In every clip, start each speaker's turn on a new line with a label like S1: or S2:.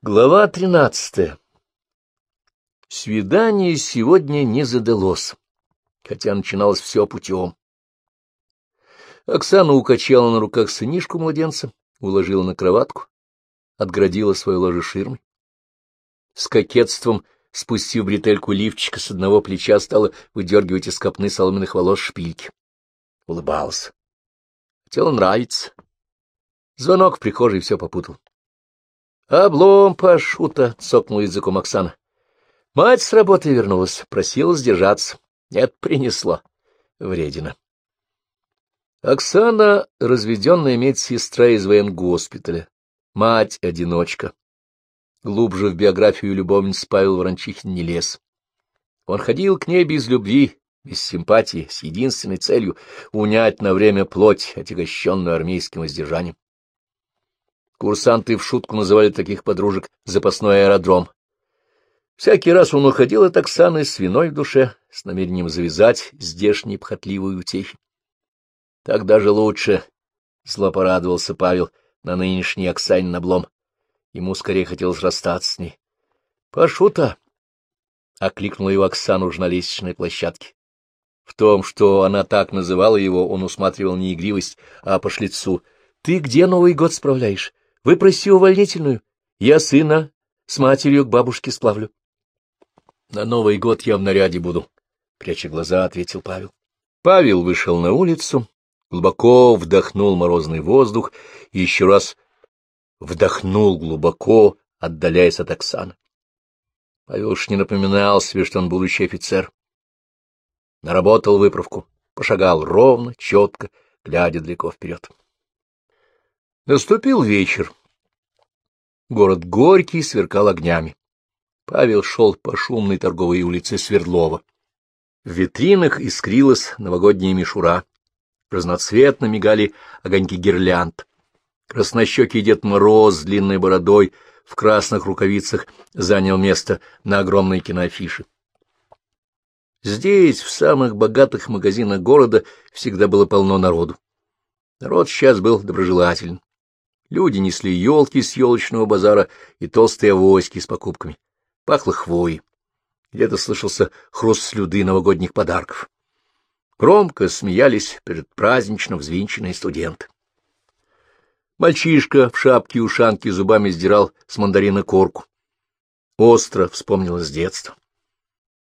S1: Глава тринадцатая Свидание сегодня не задалось, хотя начиналось все путем. Оксана укачала на руках сынишку-младенца, уложила на кроватку, отградила свое ложе ширмой. С кокетством, спустив бретельку лифчика с одного плеча, стала выдергивать из копны соломенных волос шпильки. Улыбалась. Хотела нравится. Звонок в прихожей все попутал. — Облом, Пашута! — цокнул языком Оксана. Мать с работы вернулась, просила сдержаться. Нет, принесла. Вредина. Оксана — разведенная медсестра из военгоспиталя. Мать-одиночка. Глубже в биографию любовниц Павел Ворончихин не лез. Он ходил к ней без любви, без симпатии, с единственной целью — унять на время плоть, отягощенную армейским воздержанием. Курсанты в шутку называли таких подружек «запасной аэродром». Всякий раз он уходил от Оксаны с виной в душе, с намерением завязать здешние пхотливые утехи. Так даже лучше, — зло порадовался Павел на нынешний Оксанин облом. Ему скорее хотелось расстаться с ней. — Пашута! — окликнула его Оксана уже на лестничной площадке. В том, что она так называла его, он усматривал не игривость, а пошлицу. — Ты где Новый год справляешь? Выпроси увольнительную. Я сына с матерью к бабушке сплавлю. — На Новый год я в наряде буду, — пряча глаза, ответил Павел. Павел вышел на улицу, глубоко вдохнул морозный воздух и еще раз вдохнул глубоко, отдаляясь от Оксаны. Павел уж не напоминал себе, что он будущий офицер. Наработал выправку, пошагал ровно, четко, глядя далеко вперед. Наступил вечер. Город Горький сверкал огнями. Павел шел по шумной торговой улице Свердлова. В витринах искрилась новогодняя мишура. Разноцветно мигали огоньки гирлянд. Краснощекий Дед Мороз с длинной бородой в красных рукавицах занял место на огромной киноафише. Здесь, в самых богатых магазинах города, всегда было полно народу. Народ сейчас был доброжелателен. Люди несли елки с елочного базара и толстые авоськи с покупками. Пахло хвоей. Где-то слышался хруст слюды новогодних подарков. Громко смеялись перед празднично взвинченные студенты. Мальчишка в шапке и ушанке зубами сдирал с мандарина корку. Остро вспомнилось детство.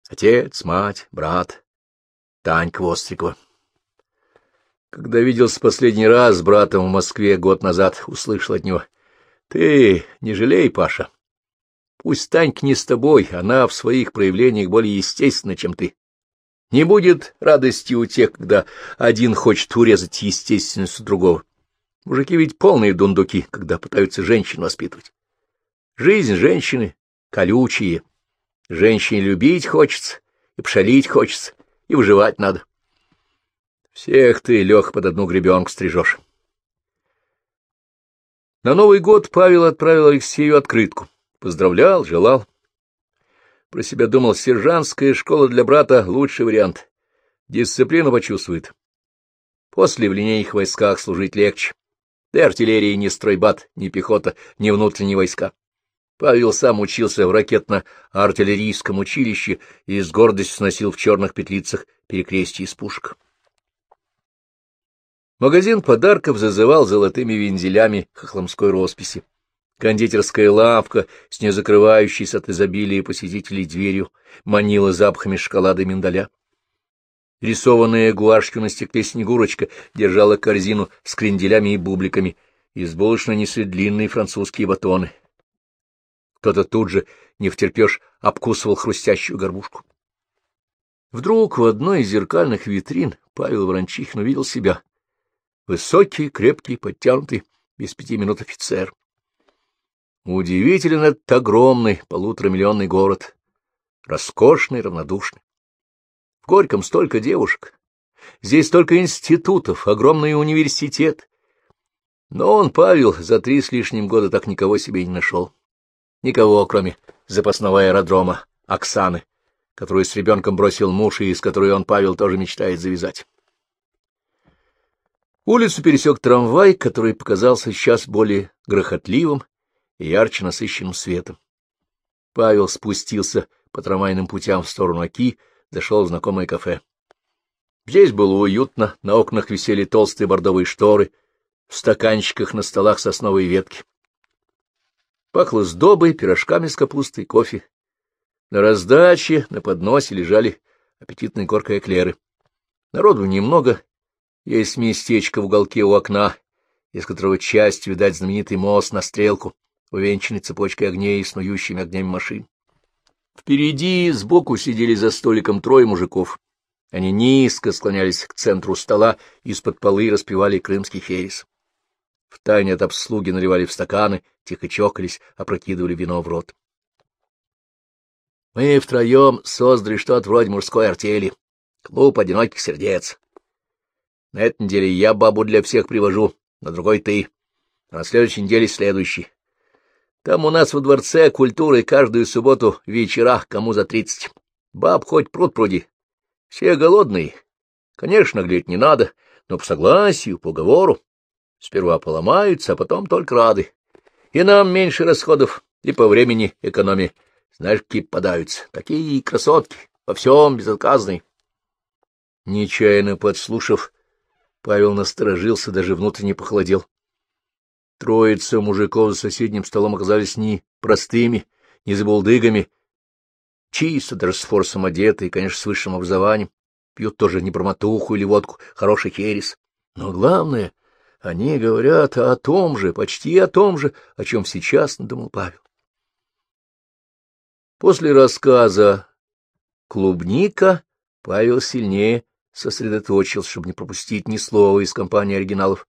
S1: Отец, мать, брат, Танька Вострикова. Когда виделся последний раз с братом в Москве год назад, услышал от него. — Ты не жалей, Паша. Пусть Танька не с тобой, она в своих проявлениях более естественна, чем ты. Не будет радости у тех, когда один хочет урезать естественность у другого. Мужики ведь полные дундуки, когда пытаются женщин воспитывать. Жизнь женщины колючие. Женщине любить хочется, и пшалить хочется, и выживать надо. Всех ты, Лех, под одну гребенку стрижешь. На Новый год Павел отправил Алексею открытку. Поздравлял, желал. Про себя думал, сержантская школа для брата — лучший вариант. Дисциплину почувствует. После в линейных войсках служить легче. Да артиллерии ни стройбат, ни пехота, ни внутренние войска. Павел сам учился в ракетно-артиллерийском училище и с гордостью сносил в черных петлицах перекрестие из пушек. Магазин подарков зазывал золотыми вензелями хохломской росписи. Кондитерская лавка с незакрывающейся от изобилия посетителей дверью манила запахами шоколада и миндаля. Рисованная гуашью на стекле снегурочка держала корзину с кренделями и бубликами, из булочной несли длинные французские батоны. Кто-то тут же, не втерпешь, обкусывал хрустящую горбушку. Вдруг в одной из зеркальных витрин Павел Ворончихин увидел себя — Высокий, крепкий, подтянутый, без пяти минут офицер. Удивителен этот огромный полуторамиллионный город, роскошный, равнодушный. В Горьком столько девушек, здесь столько институтов, огромный университет. Но он, Павел, за три с лишним года так никого себе не нашел. Никого, кроме запасного аэродрома Оксаны, которую с ребенком бросил муж и с которой он, Павел, тоже мечтает завязать. Улицу пересек трамвай, который показался сейчас более грохотливым и ярче насыщенным светом. Павел спустился по трамвайным путям в сторону Оки, зашел в знакомое кафе. Здесь было уютно, на окнах висели толстые бордовые шторы, в стаканчиках на столах сосновые ветки. Пахло сдобой, пирожками с капустой, кофе. На раздаче на подносе лежали аппетитные горкой эклеры. Народу немного, есть местечко в уголке у окна, из которого часть, видать, знаменитый мост на стрелку, увенчанный цепочкой огней и снующими огнями машин. Впереди сбоку сидели за столиком трое мужиков. Они низко склонялись к центру стола, из-под полы распевали крымский херес. Втайне от обслуги наливали в стаканы, тихо чокались, опрокидывали вино в рот. Мы втроем создали что-то вроде мужской артели. Клуб одиноких сердец. На этой неделе я бабу для всех привожу, на другой ты, а на следующей неделе следующий. Там у нас во дворце культуры каждую субботу в вечерах кому за тридцать. Баб хоть пруд пруди. Все голодные. Конечно, глядеть не надо, но по согласию, по уговору. Сперва поломаются, а потом только рады. И нам меньше расходов, и по времени экономии. Знаешь, какие подаются. Такие красотки, во всем безотказные. Нечаянно подслушав, Павел насторожился, даже внутренне похолодел. Троица мужиков за соседним столом оказались не простыми, не забулдыгами, чисто даже с форсом одеты и, конечно, с высшим образованием, пьют тоже не промотуху или водку, хороший херес. Но главное, они говорят о том же, почти о том же, о чем сейчас надумал Павел. После рассказа «Клубника» Павел сильнее сосредоточился, чтобы не пропустить ни слова из компании оригиналов.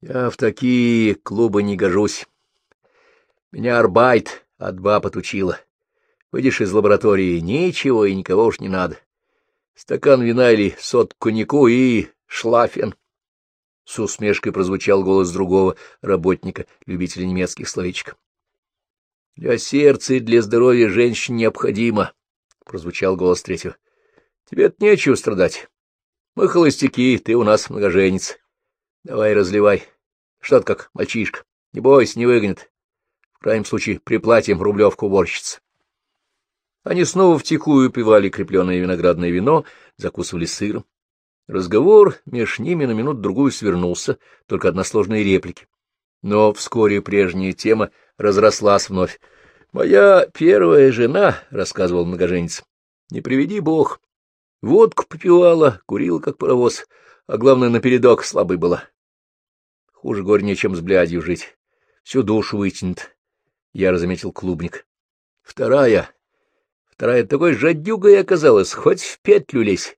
S1: Я в такие клубы не гожусь. Меня Арбайт от баб отучила. Выйдешь из лаборатории, ничего и никого уж не надо. Стакан вина или сот коньяку и шлафен. С усмешкой прозвучал голос другого работника, любителя немецких словечек. — Для сердца и для здоровья женщин необходимо, — прозвучал голос третьего. Тебе-то нечего страдать. Мы холостяки, ты у нас многоженец. Давай разливай. Что-то как мальчишка. Не бойся, не выгонят. В крайнем случае приплатим рублевку уборщицы. Они снова втихую пивали крепленное виноградное вино, закусывали сыром. Разговор меж ними на минуту-другую свернулся, только односложные реплики. Но вскоре прежняя тема разрослась вновь. — Моя первая жена, — рассказывал многоженец, — не приведи бог, Водку попивала, курила, как паровоз, а главное, напередок слабой была. Хуже горнее, чем с блядью жить. Всю душу вытянет. Я разметил клубник. Вторая. Вторая такой жадюгой оказалась, хоть в петлю лезь.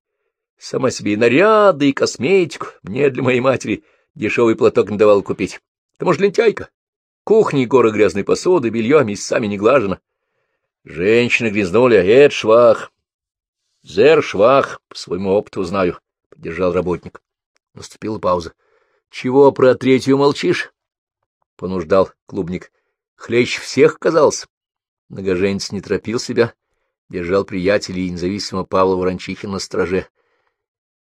S1: Сама себе и наряды, и косметику. Мне для моей матери дешевый платок не давал купить. Ты, может, лентяйка? Кухни, горы грязной посуды, белье месяцами не глажено. Женщины грязнули, а это швах. — Зер швах, по своему опыту знаю, — поддержал работник. Наступила пауза. — Чего про третью молчишь? — понуждал клубник. — Хлещ всех казался. Многоженец не торопил себя, держал приятелей и независимо Павла Ворончихина на страже.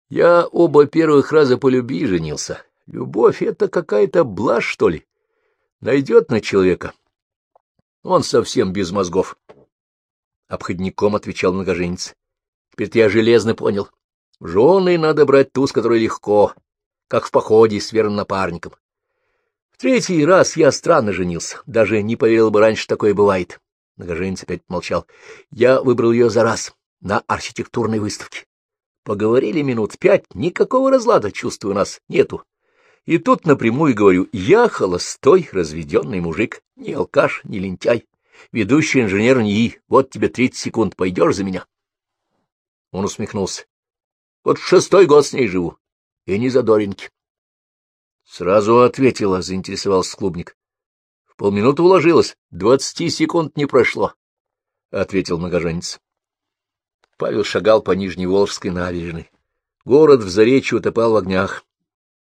S1: Я оба первых раза по любви женился. Любовь — это какая-то блажь, что ли? Найдет на человека. Он совсем без мозгов. Обходником отвечал многоженец. Теперь я железно понял. В жены надо брать ту, с которой легко, как в походе с верным напарником. В третий раз я странно женился, даже не поверил бы раньше, такое бывает. Многоженец опять молчал. Я выбрал ее за раз, на архитектурной выставке. Поговорили минут пять, никакого разлада, чувствую, у нас нету. И тут напрямую говорю, я холостой, разведенный мужик, не алкаш, не лентяй, ведущий инженер НИИ, вот тебе тридцать секунд, пойдешь за меня? Он усмехнулся. — Вот шестой год с ней живу. И не за Доринки. Сразу ответила, — заинтересовался клубник. — В полминуты уложилась. Двадцати секунд не прошло, — ответил многоженец. Павел шагал по Нижней Волжской набережной. Город в заречье утопал в огнях.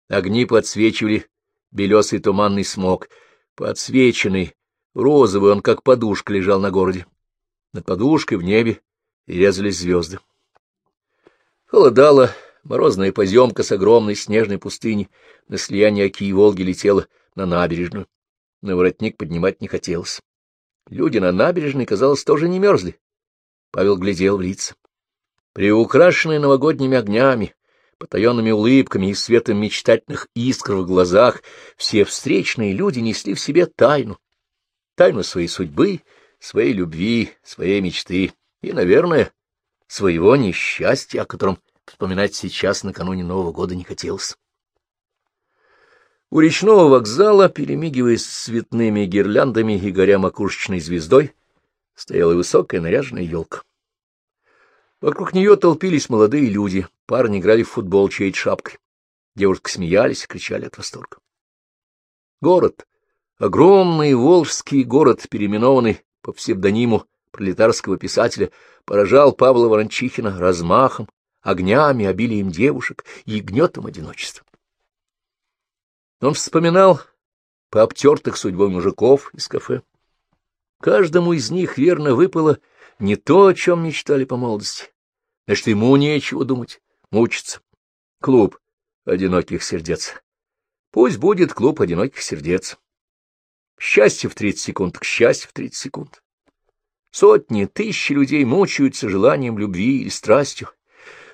S1: Огни подсвечивали белесый туманный смог. Подсвеченный, розовый, он как подушка лежал на городе. Над подушкой в небе резались звезды. Холодало, морозная поземка с огромной снежной пустыни на слиянии Оки и Волги летела на набережную. но воротник поднимать не хотелось. Люди на набережной, казалось, тоже не мерзли. Павел глядел в лица. Приукрашенные новогодними огнями, потаенными улыбками и светом мечтательных искр в глазах, все встречные люди несли в себе тайну. Тайну своей судьбы, своей любви, своей мечты и, наверное, своего несчастья, о котором вспоминать сейчас накануне Нового года не хотелось. У речного вокзала, перемигиваясь цветными гирляндами и горя макушечной звездой, стояла высокая наряженная елка. Вокруг нее толпились молодые люди, парни играли в футбол чьей-то шапкой. Девушки смеялись и кричали от восторга. Город, огромный волжский город, переименованный по псевдониму пролетарского писателя, поражал Павла Ворончихина размахом, огнями, обилием девушек и гнетом одиночества. Он вспоминал по обтертых судьбой мужиков из кафе. Каждому из них верно выпало не то, о чем мечтали по молодости. Значит, ему нечего думать, мучиться. Клуб одиноких сердец. Пусть будет клуб одиноких сердец. Счастье в тридцать секунд, к счастью в тридцать секунд. Сотни, тысячи людей мучаются желанием любви или страстью,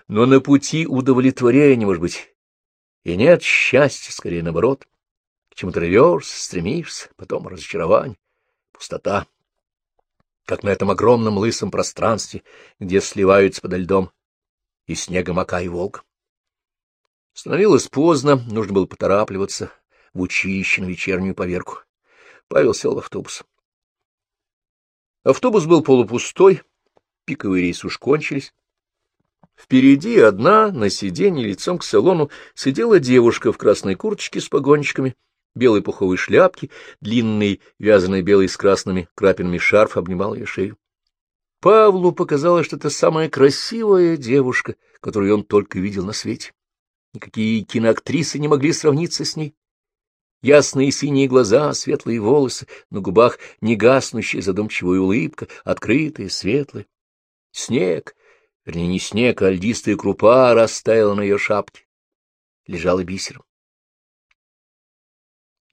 S1: но на пути удовлетворения, может быть, и нет счастья, скорее наоборот. К чему-то рвешься, стремишься, потом разочарование, пустота как на этом огромном лысом пространстве, где сливаются подо льдом и снегом ока и волк. Становилось поздно, нужно было поторапливаться в училище на вечернюю поверку. Павел сел в автобус. Автобус был полупустой, пиковые рейсы уж кончились. Впереди одна, на сиденье, лицом к салону, сидела девушка в красной курточке с погончиками — белой пуховой шляпки, длинный вязаный белый с красными крапинами шарф обнимал ее шею. Павлу показалось, что это самая красивая девушка, которую он только видел на свете. Никакие киноактрисы не могли сравниться с ней. Ясные синие глаза, светлые волосы, на губах негаснущая задумчивая улыбка, открытая, светлая. Снег, вернее, не снег, а льдистая крупа растаяла на ее шапке, лежала бисером.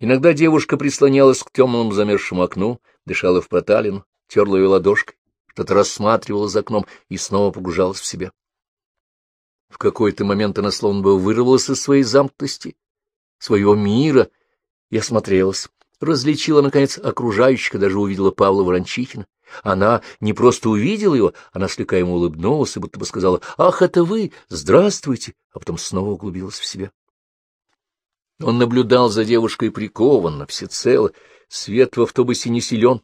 S1: Иногда девушка прислонялась к темному замерзшему окну, дышала в проталину, терла ее ладошкой, что-то рассматривала за окном и снова погружалась в себя. В какой-то момент она словно бы вырвалась из своей замкнутости, своего мира, и осмотрелась. Различила, наконец, окружающих, даже увидела Павла Ворончихина. Она не просто увидела его, она слегка ему улыбнулась и будто бы сказала «Ах, это вы! Здравствуйте!» а потом снова углубилась в себя. Он наблюдал за девушкой прикованно, всецело, свет в автобусе не силен,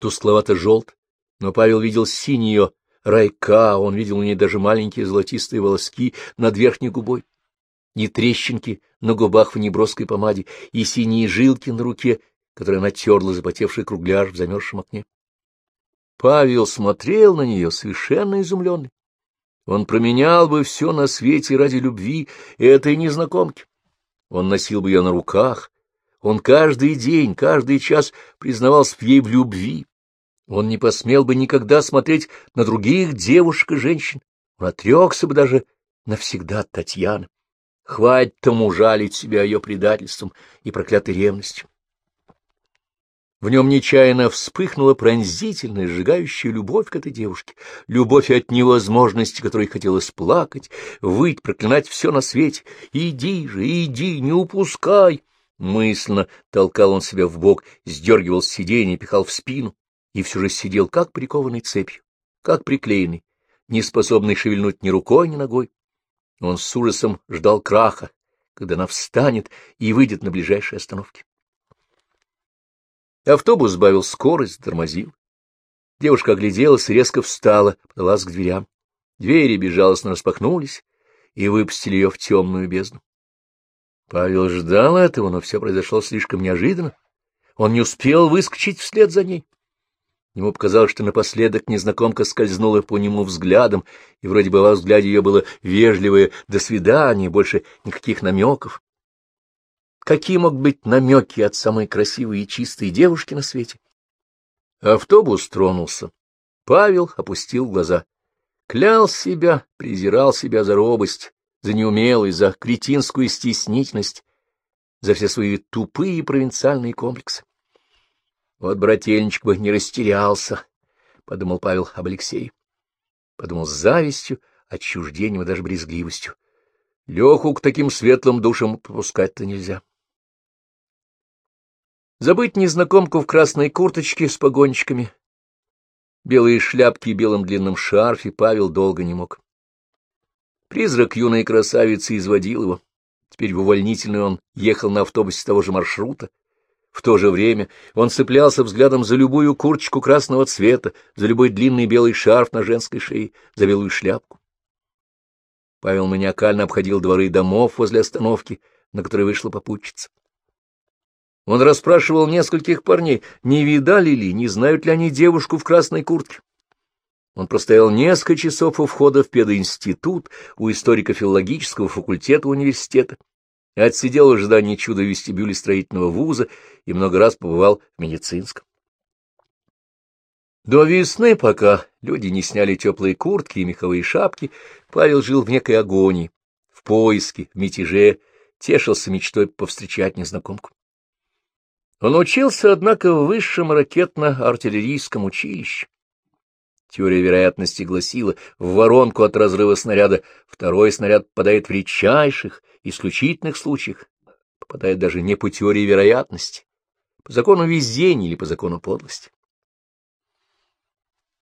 S1: тускловато-желт, но Павел видел синий ее райка, он видел у ней даже маленькие золотистые волоски над верхней губой, и трещинки на губах в неброской помаде, и синие жилки на руке, которые натерла запотевший кругляш в замерзшем окне. Павел смотрел на нее, совершенно изумленный. Он променял бы все на свете ради любви этой незнакомки. Он носил бы ее на руках, он каждый день, каждый час признавался ей в любви. Он не посмел бы никогда смотреть на других девушек и женщин. Он отрекся бы даже навсегда от Татьяны. Хватит тому жалить себя ее предательством и проклятой ревностью. В нем нечаянно вспыхнула пронзительная, сжигающая любовь к этой девушке, любовь от невозможности, которой хотелось плакать, выть, проклинать все на свете. «Иди же, иди, не упускай!» Мысленно толкал он себя в бок, сдергивал с сиденья, пихал в спину, и все же сидел как прикованный цепью, как приклеенный, не способный шевельнуть ни рукой, ни ногой. Он с ужасом ждал краха, когда она встанет и выйдет на ближайшей остановке. Автобус сбавил скорость, тормозил. Девушка огляделась и резко встала, подалась к дверям. Двери безжалостно распахнулись и выпустили ее в темную бездну. Павел ждал этого, но все произошло слишком неожиданно. Он не успел выскочить вслед за ней. Ему показалось, что напоследок незнакомка скользнула по нему взглядом, и вроде бы во взгляде ее было вежливое «до свидания», больше никаких намеков. Какие могут быть намеки от самой красивой и чистой девушки на свете? Автобус тронулся. Павел опустил глаза. Клял себя, презирал себя за робость, за неумелость, за кретинскую стеснительность. за все свои тупые провинциальные комплексы. Вот брательничек бы не растерялся, — подумал Павел об Алексее. Подумал с завистью, отчуждением и даже брезгливостью. Леху к таким светлым душам попускать-то нельзя. Забыть незнакомку в красной курточке с погончиками, белые шляпки и белом длинном шарфе Павел долго не мог. Призрак юной красавицы изводил его. Теперь в увольнительную он ехал на автобусе того же маршрута. В то же время он цеплялся взглядом за любую курточку красного цвета, за любой длинный белый шарф на женской шее, за белую шляпку. Павел маниакально обходил дворы домов возле остановки, на которой вышла попутчица. Он расспрашивал нескольких парней, не видали ли, не знают ли они девушку в красной куртке. Он простоял несколько часов у входа в пединститут, у историко-филологического факультета университета, отсидел в ожидании чуда вестибюля строительного вуза и много раз побывал в медицинском. До весны, пока люди не сняли теплые куртки и меховые шапки, Павел жил в некой агонии, в поиске, в мятеже, тешился мечтой повстречать незнакомку. Он учился, однако, в высшем ракетно-артиллерийском училище. Теория вероятности гласила, в воронку от разрыва снаряда второй снаряд попадает в редчайших, исключительных случаях, попадает даже не по теории вероятности, по закону везения или по закону подлости.